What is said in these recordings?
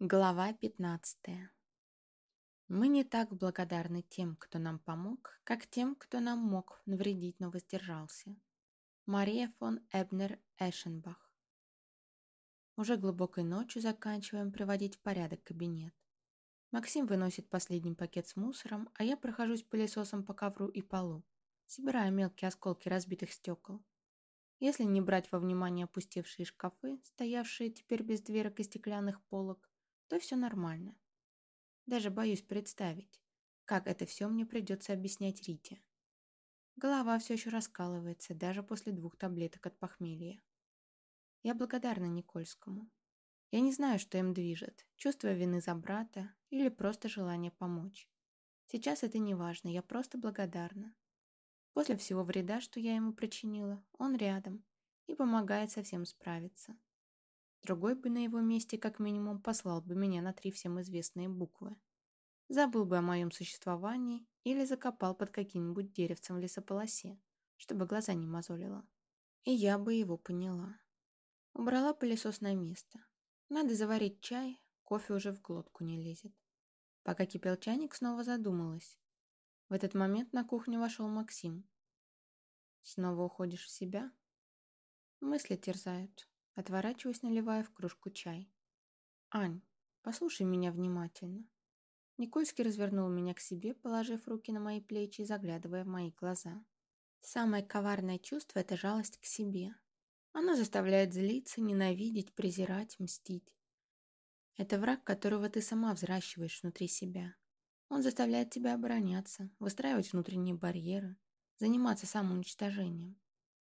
Глава 15 Мы не так благодарны тем, кто нам помог, как тем, кто нам мог навредить, но воздержался. Мария фон Эбнер Эшенбах Уже глубокой ночью заканчиваем приводить в порядок кабинет. Максим выносит последний пакет с мусором, а я прохожусь пылесосом по ковру и полу, собирая мелкие осколки разбитых стекол. Если не брать во внимание опустевшие шкафы, стоявшие теперь без дверок и стеклянных полок, то все нормально. Даже боюсь представить, как это все мне придется объяснять Рите. Голова все еще раскалывается, даже после двух таблеток от похмелья. Я благодарна Никольскому. Я не знаю, что им движет, чувство вины за брата или просто желание помочь. Сейчас это не важно, я просто благодарна. После всего вреда, что я ему причинила, он рядом и помогает совсем справиться. Другой бы на его месте как минимум послал бы меня на три всем известные буквы. Забыл бы о моем существовании или закопал под каким-нибудь деревцем в лесополосе, чтобы глаза не мозолило. И я бы его поняла. Убрала пылесос на место. Надо заварить чай, кофе уже в глотку не лезет. Пока кипел чайник, снова задумалась. В этот момент на кухню вошел Максим. «Снова уходишь в себя?» Мысли терзают. Отворачиваюсь, наливая в кружку чай. «Ань, послушай меня внимательно». Никольский развернул меня к себе, положив руки на мои плечи и заглядывая в мои глаза. Самое коварное чувство – это жалость к себе. Оно заставляет злиться, ненавидеть, презирать, мстить. Это враг, которого ты сама взращиваешь внутри себя. Он заставляет тебя обороняться, выстраивать внутренние барьеры, заниматься самоуничтожением.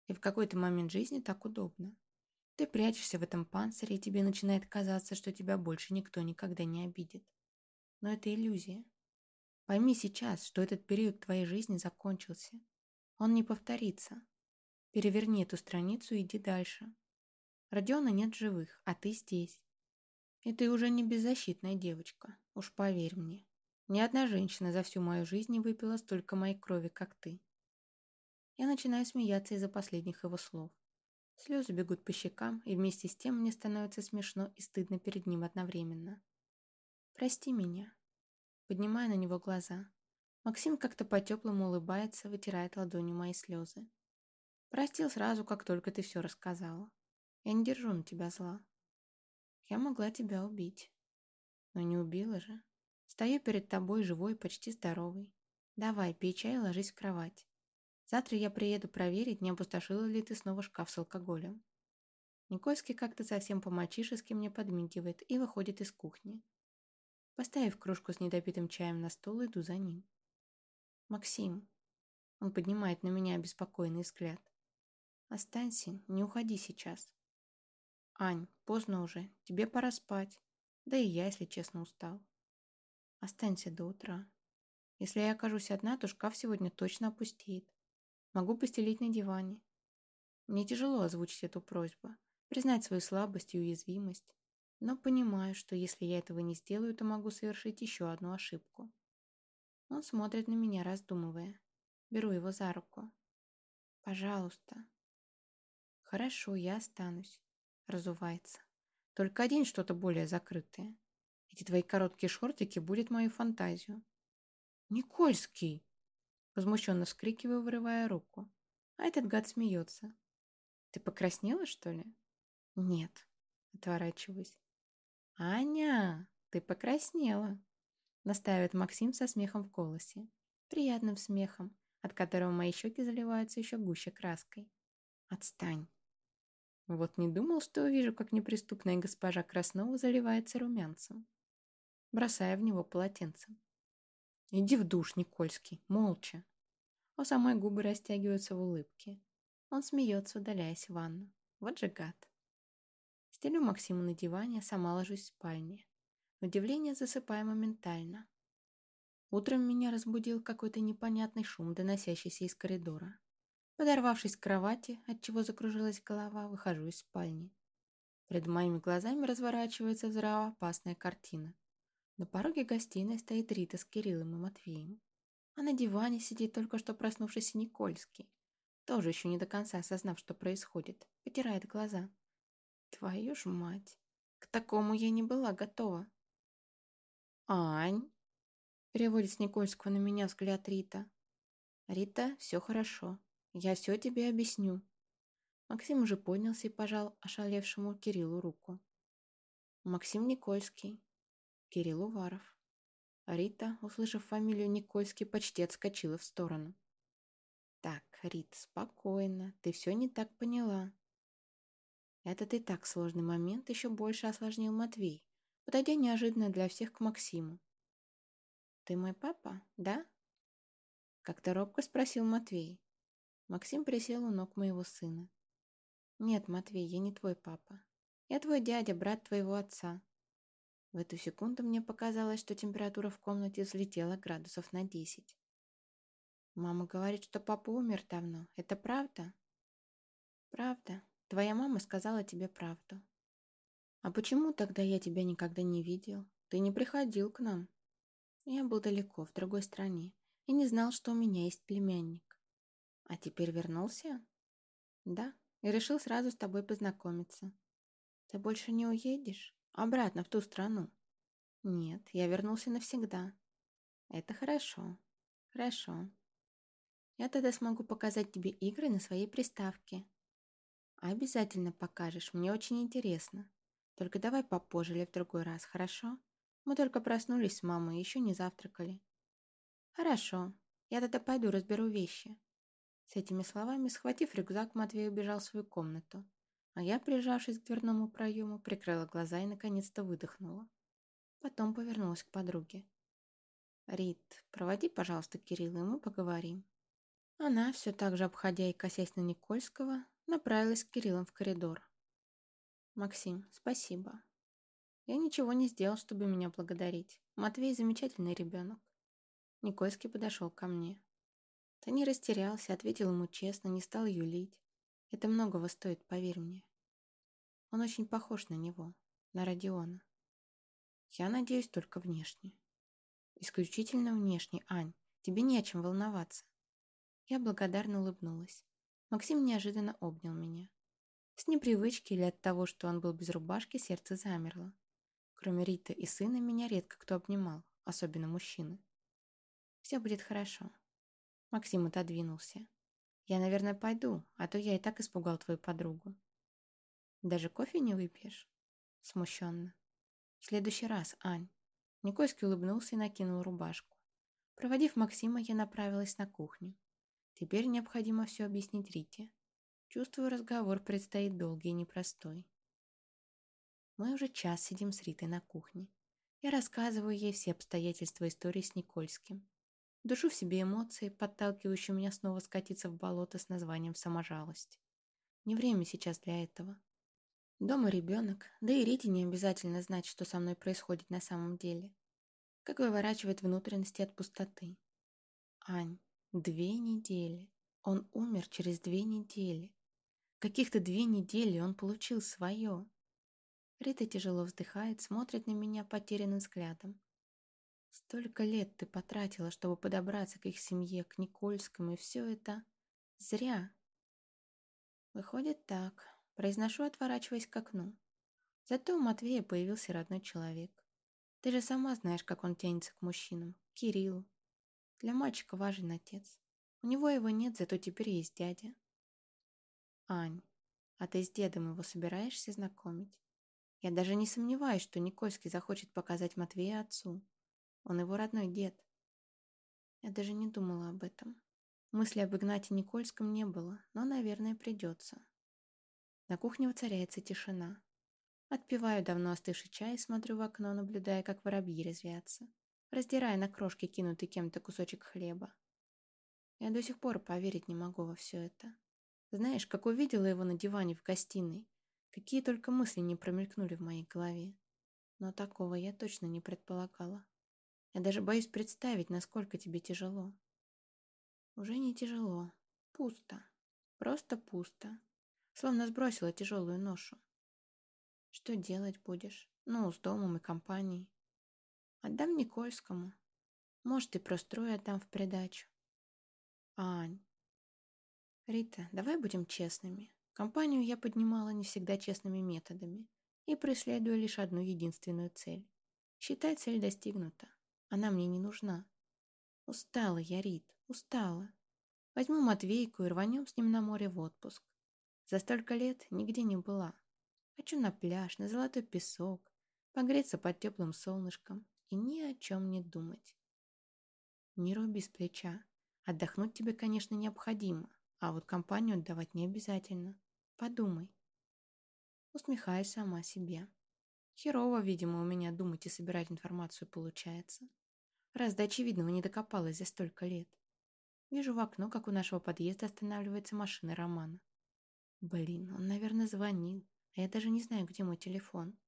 И в какой-то момент жизни так удобно. Ты прячешься в этом панцире, и тебе начинает казаться, что тебя больше никто никогда не обидит. Но это иллюзия. Пойми сейчас, что этот период твоей жизни закончился. Он не повторится. Переверни эту страницу и иди дальше. Родиона нет живых, а ты здесь. И ты уже не беззащитная девочка, уж поверь мне. Ни одна женщина за всю мою жизнь не выпила столько моей крови, как ты. Я начинаю смеяться из-за последних его слов. Слезы бегут по щекам, и вместе с тем мне становится смешно и стыдно перед ним одновременно. «Прости меня». Поднимаю на него глаза. Максим как-то по-теплому улыбается, вытирает ладонью мои слезы. «Простил сразу, как только ты все рассказала. Я не держу на тебя зла. Я могла тебя убить. Но не убила же. Стою перед тобой живой, почти здоровый. Давай, пей чай и ложись в кровать. Завтра я приеду проверить, не опустошила ли ты снова шкаф с алкоголем. Никольский как-то совсем по-мальчишески мне подмигивает и выходит из кухни. Поставив кружку с недопитым чаем на стол, иду за ним. «Максим». Он поднимает на меня обеспокоенный взгляд. «Останься, не уходи сейчас». «Ань, поздно уже, тебе пора спать. Да и я, если честно, устал. Останься до утра. Если я окажусь одна, то шкаф сегодня точно опустеет. Могу постелить на диване. Мне тяжело озвучить эту просьбу, признать свою слабость и уязвимость, но понимаю, что если я этого не сделаю, то могу совершить еще одну ошибку. Он смотрит на меня, раздумывая. Беру его за руку. «Пожалуйста». «Хорошо, я останусь», — разувается. «Только один что-то более закрытое. Эти твои короткие шортики будет мою фантазию». «Никольский!» Возмущенно вскрикиваю, вырывая руку. А этот гад смеется. «Ты покраснела, что ли?» «Нет», — отворачиваюсь. «Аня, ты покраснела», — настаивает Максим со смехом в голосе. Приятным смехом, от которого мои щеки заливаются еще гуще краской. «Отстань». Вот не думал, что увижу, как неприступная госпожа Краснова заливается румянцем. Бросая в него полотенцем. «Иди в душ, Никольский, молча». У самой губы растягиваются в улыбке. Он смеется, удаляясь в ванну. Вот же гад. Стелю Максиму на диване, а сама ложусь в спальне. Удивление засыпаю моментально. Утром меня разбудил какой-то непонятный шум, доносящийся из коридора. Подорвавшись к кровати, отчего закружилась голова, выхожу из спальни. Перед моими глазами разворачивается взрывоопасная картина. На пороге гостиной стоит Рита с Кириллом и Матвеем. А на диване сидит только что проснувшийся Никольский. Тоже еще не до конца осознав, что происходит. Потирает глаза. Твою ж мать. К такому я не была готова. «Ань!» — переводит с Никольского на меня взгляд Рита. «Рита, все хорошо. Я все тебе объясню». Максим уже поднялся и пожал ошалевшему Кириллу руку. Максим Никольский. Кирилл Уваров. Рита, услышав фамилию Никольский, почти отскочила в сторону. «Так, Рит, спокойно, ты все не так поняла». Этот и так сложный момент еще больше осложнил Матвей, подойдя неожиданно для всех к Максиму. «Ты мой папа, да?» Как-то робко спросил Матвей. Максим присел у ног моего сына. «Нет, Матвей, я не твой папа. Я твой дядя, брат твоего отца». В эту секунду мне показалось, что температура в комнате взлетела градусов на десять. «Мама говорит, что папа умер давно. Это правда?» «Правда. Твоя мама сказала тебе правду». «А почему тогда я тебя никогда не видел? Ты не приходил к нам?» Я был далеко, в другой стране, и не знал, что у меня есть племянник. А теперь вернулся? Да, и решил сразу с тобой познакомиться. Ты больше не уедешь? Обратно, в ту страну? Нет, я вернулся навсегда. Это хорошо. Хорошо. Я тогда смогу показать тебе игры на своей приставке. Обязательно покажешь, мне очень интересно. Только давай попозже или в другой раз, хорошо? Мы только проснулись с мамой и еще не завтракали. Хорошо, я тогда пойду разберу вещи. С этими словами, схватив рюкзак, Матвей убежал в свою комнату, а я, прижавшись к дверному проему, прикрыла глаза и наконец-то выдохнула. Потом повернулась к подруге. «Рит, проводи, пожалуйста, Кирилла, и мы поговорим». Она, все так же обходя и косясь на Никольского, направилась к Кириллам в коридор. «Максим, спасибо. Я ничего не сделал, чтобы меня благодарить. Матвей замечательный ребенок. Никольский подошел ко мне. Ты не растерялся, ответил ему честно, не стал юлить. Это многого стоит, поверь мне. Он очень похож на него, на Родиона. Я надеюсь только внешне. Исключительно внешне, Ань. Тебе не о чем волноваться. Я благодарно улыбнулась. Максим неожиданно обнял меня. С непривычки или от того, что он был без рубашки, сердце замерло. Кроме Риты и сына, меня редко кто обнимал, особенно мужчины. Все будет хорошо. Максим отодвинулся. Я, наверное, пойду, а то я и так испугал твою подругу. Даже кофе не выпьешь? Смущенно. В следующий раз, Ань. Никольский улыбнулся и накинул рубашку. Проводив Максима, я направилась на кухню. Теперь необходимо все объяснить Рите. Чувствую, разговор предстоит долгий и непростой. Мы уже час сидим с Ритой на кухне. Я рассказываю ей все обстоятельства истории с Никольским. Душу в себе эмоции, подталкивающие меня снова скатиться в болото с названием «саможалость». Не время сейчас для этого. Дома ребенок, да и Рите не обязательно знать, что со мной происходит на самом деле. Как выворачивает внутренности от пустоты. Ань, две недели. Он умер через две недели. Каких-то две недели он получил свое. Рита тяжело вздыхает, смотрит на меня потерянным взглядом. Столько лет ты потратила, чтобы подобраться к их семье, к Никольскому, и все это зря. Выходит так. Произношу, отворачиваясь к окну. Зато у Матвея появился родной человек. Ты же сама знаешь, как он тянется к мужчинам, к Кириллу. Для мальчика важен отец. У него его нет, зато теперь есть дядя. Ань, а ты с дедом его собираешься знакомить? Я даже не сомневаюсь, что Никольский захочет показать Матвея отцу. Он его родной дед. Я даже не думала об этом. Мысли об Игнате Никольском не было, но, наверное, придется. На кухне воцаряется тишина. Отпиваю давно остывший чай и смотрю в окно, наблюдая, как воробьи резвятся, раздирая на крошки кинутый кем-то кусочек хлеба. Я до сих пор поверить не могу во все это. Знаешь, как увидела его на диване в гостиной, Какие только мысли не промелькнули в моей голове. Но такого я точно не предполагала. Я даже боюсь представить, насколько тебе тяжело. Уже не тяжело. Пусто. Просто пусто. Словно сбросила тяжелую ношу. Что делать будешь? Ну, с домом и компанией. Отдам Никольскому. Может, и прострою отдам в придачу. Ань. Рита, давай будем честными. Компанию я поднимала не всегда честными методами. и преследую лишь одну единственную цель. Считай, цель достигнута. Она мне не нужна. Устала я, Рит, устала. Возьму Матвейку и рванем с ним на море в отпуск. За столько лет нигде не была. Хочу на пляж, на золотой песок, погреться под теплым солнышком и ни о чем не думать. Не руби с плеча. Отдохнуть тебе, конечно, необходимо, а вот компанию отдавать не обязательно. Подумай. Усмехаюсь сама себе. Херово, видимо, у меня думать и собирать информацию получается. Раз до очевидного не докопалась за столько лет. Вижу в окно, как у нашего подъезда останавливается машина Романа. Блин, он, наверное, звонил, а я даже не знаю, где мой телефон.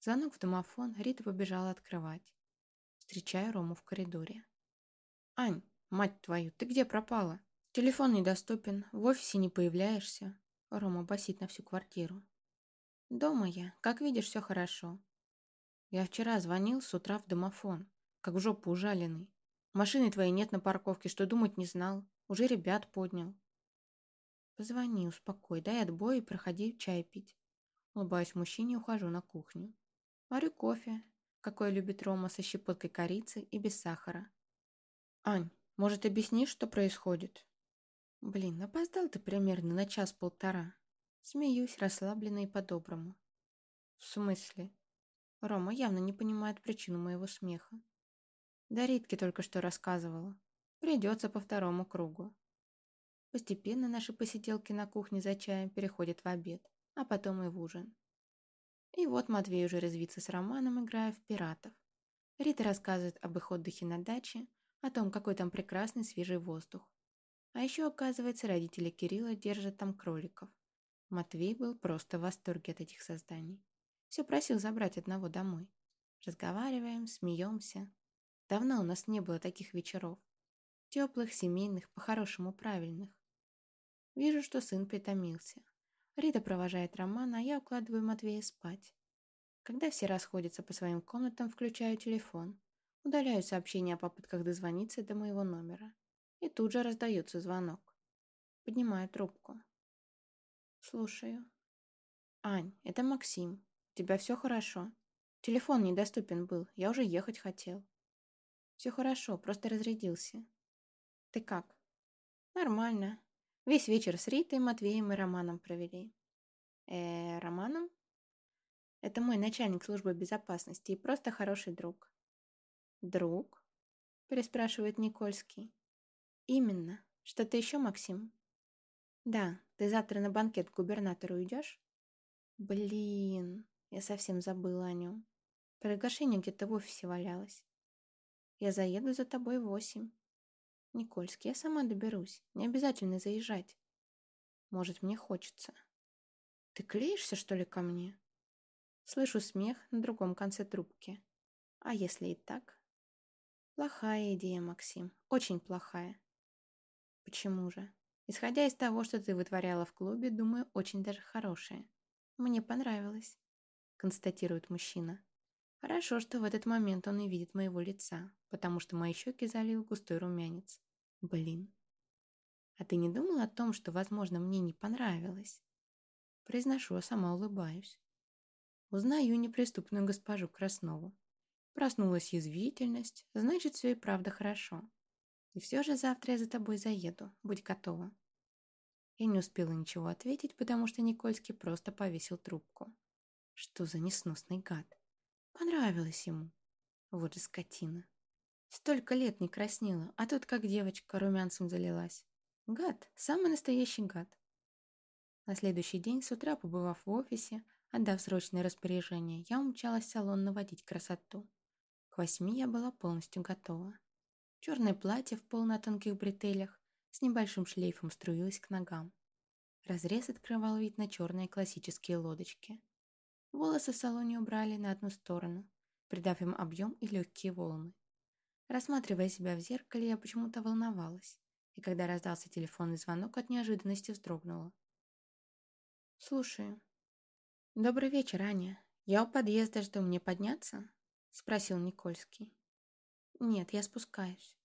Звонок в домофон, Рита побежала открывать. Встречаю Рому в коридоре. «Ань, мать твою, ты где пропала? Телефон недоступен, в офисе не появляешься». Рома басит на всю квартиру. «Дома я, как видишь, все хорошо. Я вчера звонил с утра в домофон, как в жопу ужаленный. Машины твоей нет на парковке, что думать не знал. Уже ребят поднял. Позвони, успокой, дай отбой и проходи чай пить. Улыбаюсь мужчине и ухожу на кухню. Варю кофе, какой любит Рома, со щепоткой корицы и без сахара. Ань, может, объяснишь, что происходит? Блин, опоздал ты примерно на час-полтора. Смеюсь, расслабленно и по-доброму. В смысле? Рома явно не понимает причину моего смеха. Да Ритке только что рассказывала. Придется по второму кругу. Постепенно наши посиделки на кухне за чаем переходят в обед, а потом и в ужин. И вот Матвей уже резвится с Романом, играя в пиратов. Рита рассказывает об их отдыхе на даче, о том, какой там прекрасный свежий воздух. А еще, оказывается, родители Кирилла держат там кроликов. Матвей был просто в восторге от этих созданий. Все просил забрать одного домой. Разговариваем, смеемся, Давно у нас не было таких вечеров. Теплых, семейных, по-хорошему правильных. Вижу, что сын притомился. Рита провожает Романа, а я укладываю Матвея спать. Когда все расходятся по своим комнатам, включаю телефон. Удаляю сообщение о попытках дозвониться до моего номера. И тут же раздается звонок. Поднимаю трубку. Слушаю. «Ань, это Максим. У тебя все хорошо? Телефон недоступен был, я уже ехать хотел». Все хорошо, просто разрядился. Ты как? Нормально. Весь вечер с Ритой, Матвеем и Романом провели. Э, Романом? Это мой начальник службы безопасности и просто хороший друг. Друг? Переспрашивает Никольский. Именно. Что-то еще, Максим? Да, ты завтра на банкет к губернатору идешь? Блин, я совсем забыла о нем. Приглашение где-то в офисе валялось. Я заеду за тобой в восемь. Никольский, я сама доберусь. Не обязательно заезжать. Может, мне хочется. Ты клеишься, что ли, ко мне? Слышу смех на другом конце трубки. А если и так? Плохая идея, Максим. Очень плохая. Почему же? Исходя из того, что ты вытворяла в клубе, думаю, очень даже хорошая. Мне понравилось, констатирует мужчина. Хорошо, что в этот момент он не видит моего лица, потому что мои щеки залил густой румянец. Блин. А ты не думал о том, что, возможно, мне не понравилось? Произношу, а сама улыбаюсь. Узнаю неприступную госпожу Краснову. Проснулась язвительность, значит, все и правда хорошо. И все же завтра я за тобой заеду, будь готова. Я не успела ничего ответить, потому что Никольский просто повесил трубку. Что за несносный гад? Понравилось ему. Вот же скотина. Столько лет не краснела, а тут как девочка румянцем залилась. Гад, самый настоящий гад. На следующий день с утра, побывав в офисе, отдав срочное распоряжение, я умчалась в салон наводить красоту. К восьми я была полностью готова. Черное платье в пол на тонких бретелях с небольшим шлейфом струилось к ногам. Разрез открывал вид на черные классические лодочки. Волосы в салоне убрали на одну сторону, придав им объем и легкие волны. Рассматривая себя в зеркале, я почему-то волновалась, и когда раздался телефонный звонок, от неожиданности вздрогнула. «Слушаю». «Добрый вечер, Аня. Я у подъезда жду, мне подняться?» — спросил Никольский. «Нет, я спускаюсь».